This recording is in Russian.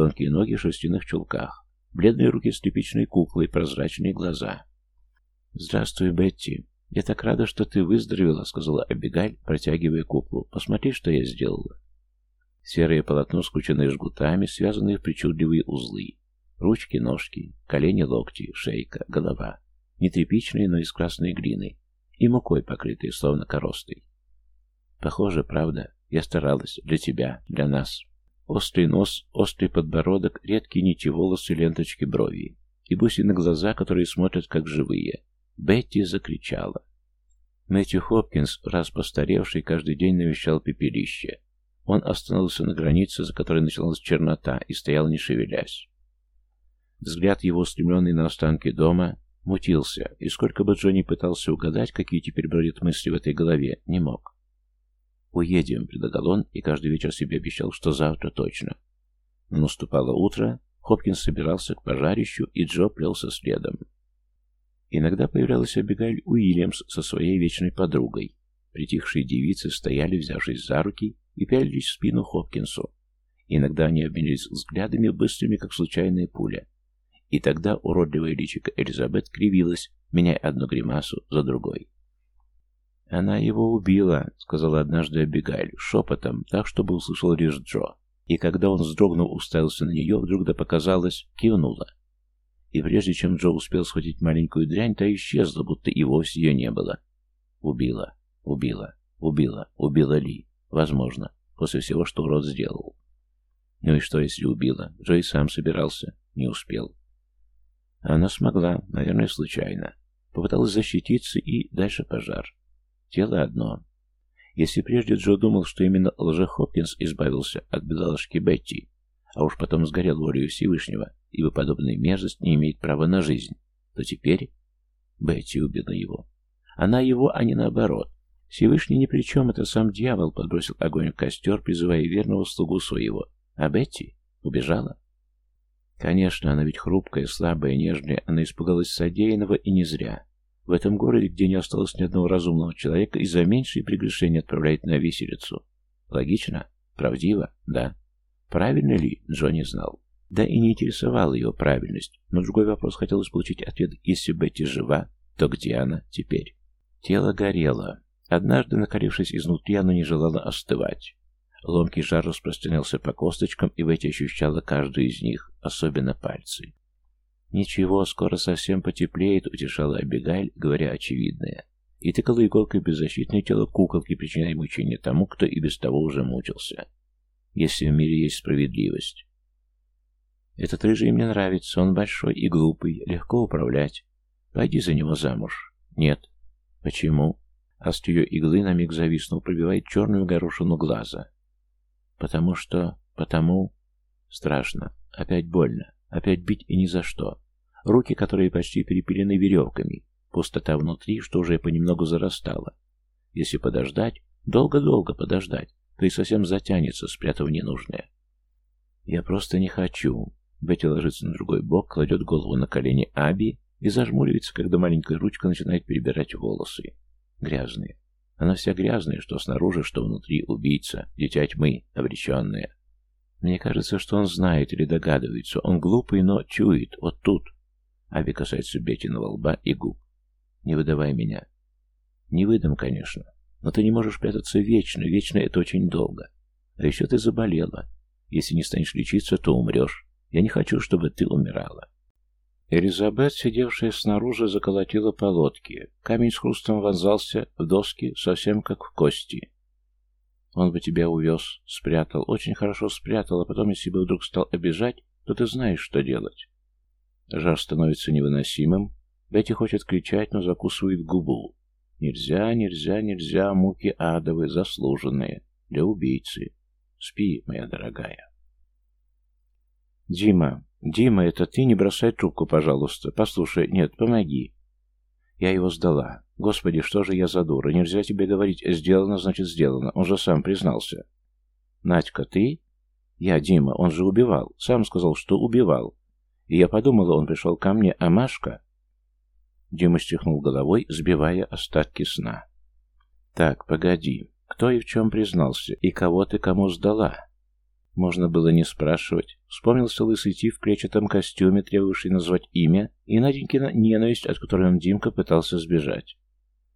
тонкие ноги в шерстяных чулках, бледные руки с тряпичной куклой, прозрачные глаза. «Здравствуй, Бетти. Я так рада, что ты выздоровела», — сказала Абигаль, протягивая куклу. «Посмотри, что я сделала». Серое полотно, скрученное жгутами, связанные в причудливые узлы. Ручки, ножки, колени, локти, шейка, голова. Не тряпичные, но из красной глины. И мукой покрытые, словно коростой. Похоже, правда. Я старалась. Для тебя, для нас. Острый нос, острый подбородок, редкие нити волосы, ленточки брови. И бусины глаза, которые смотрят как живые. Бетти закричала. Мэтью Хопкинс, раз постаревший, каждый день навещал пепелище. Он остановился на границе, за которой началась чернота, и стоял не шевелясь. Взгляд его, устремленный на останки дома, мутился, и сколько бы Джонни пытался угадать, какие теперь бродят мысли в этой голове, не мог. «Уедем», — предлагал он, и каждый вечер себе обещал, что завтра точно. Но наступало утро, Хопкинс собирался к пожарищу, и Джо плелся следом. Иногда появлялась Абигаль Уильямс со своей вечной подругой. Притихшие девицы стояли, взявшись за руки, и пялились в спину Хопкинсу. Иногда они обменялись взглядами, быстрыми, как случайная пуля. И тогда уродливая личико Элизабет кривилась, меняя одну гримасу за другой. «Она его убила», — сказала однажды Абигаль, шепотом, так, чтобы услышал лишь Джо. И когда он вздрогнул, уставился на нее, вдруг да показалось, кивнула. И прежде чем Джо успел схватить маленькую дрянь, та исчезла, будто и вовсе ее не было. Убила, убила, убила, убила Ли. Возможно, после всего, что урод сделал. Ну и что, если убила? Джо и сам собирался, не успел. Она смогла, наверное, случайно. Попыталась защититься и дальше пожар. Тело одно. Если прежде Джо думал, что именно Лже Хопкинс избавился от бедолагки Бетти, а уж потом сгорел волею Всевышнего, ибо подобная мерзость не имеет права на жизнь, то теперь Бетти убила его. Она его, а не наоборот. Всевышний ни при чем, это сам дьявол подбросил огонь в костер, призывая верного слугу своего. А Бетти убежала. Конечно, она ведь хрупкая, слабая, нежная, она испугалась содеянного и не зря. В этом городе, где не осталось ни одного разумного человека, из-за меньшей прегрешения отправляет на виселицу. Логично? Правдиво? Да. Правильно ли, Джонни знал. Да и не интересовала его правильность, но другой вопрос хотелось получить ответ. Если Бетти жива, то где она теперь? Тело горело. Однажды, накалившись изнутри, оно не желало остывать. Ломкий жар распространялся по косточкам, и Бетти ощущала каждую из них, особенно пальцы. «Ничего, скоро совсем потеплеет», — утешала Абигайль, говоря очевидное. И тыкала иголкой беззащитное тело куколки, причиняя мучение тому, кто и без того уже мучился. Если в мире есть справедливость. Этот рыжий мне нравится, он большой и глупый, легко управлять. Пойди за него замуж. Нет. Почему? Острие иглы на миг зависнул, пробивает черную горошину глаза. Потому что... Потому... Страшно. Опять больно. Опять бить и ни за что. Руки, которые почти перепилены веревками. Пустота внутри, что уже понемногу зарастала. Если подождать, долго-долго подождать, то и совсем затянется, спрятав ненужное. Я просто не хочу. Бетти ложится на другой бок, кладет голову на колени Аби и зажмуривается, когда маленькая ручка начинает перебирать волосы. Грязные. Она вся грязная, что снаружи, что внутри убийца, дитя тьмы, обреченная. Мне кажется, что он знает или догадывается. Он глупый, но чует. Вот тут. Аби касается Бетиного лба и губ. Не выдавай меня. Не выдам, конечно. Но ты не можешь прятаться вечно. Вечно это очень долго. А еще ты заболела. Если не станешь лечиться, то умрешь. Я не хочу, чтобы ты умирала. Элизабет, сидевшая снаружи, заколотила по лодке. Камень с хрустом вонзался в доски, совсем как в кости. Он бы тебя увез, спрятал, очень хорошо спрятал, а потом, если бы вдруг стал обижать, то ты знаешь, что делать. Жар становится невыносимым. Бетти хочет кричать, но закусывает губу. Нельзя, нельзя, нельзя, муки адовые, заслуженные. Для убийцы. Спи, моя дорогая. Дима, «Дима, это ты? Не бросай трубку, пожалуйста. Послушай, нет, помоги». Я его сдала. Господи, что же я за дура? Нельзя тебе говорить «сделано, значит сделано». Он же сам признался. Надька, ты? Я, Дима, он же убивал. Сам сказал, что убивал. И я подумала, он пришел ко мне, а Машка... Дима стихнул головой, сбивая остатки сна. «Так, погоди. Кто и в чем признался? И кого ты кому сдала?» Можно было не спрашивать. Вспомнился лысый тип в клетчатом костюме, требовавший назвать имя, и Наденькина ненависть, от которой он Димка пытался сбежать.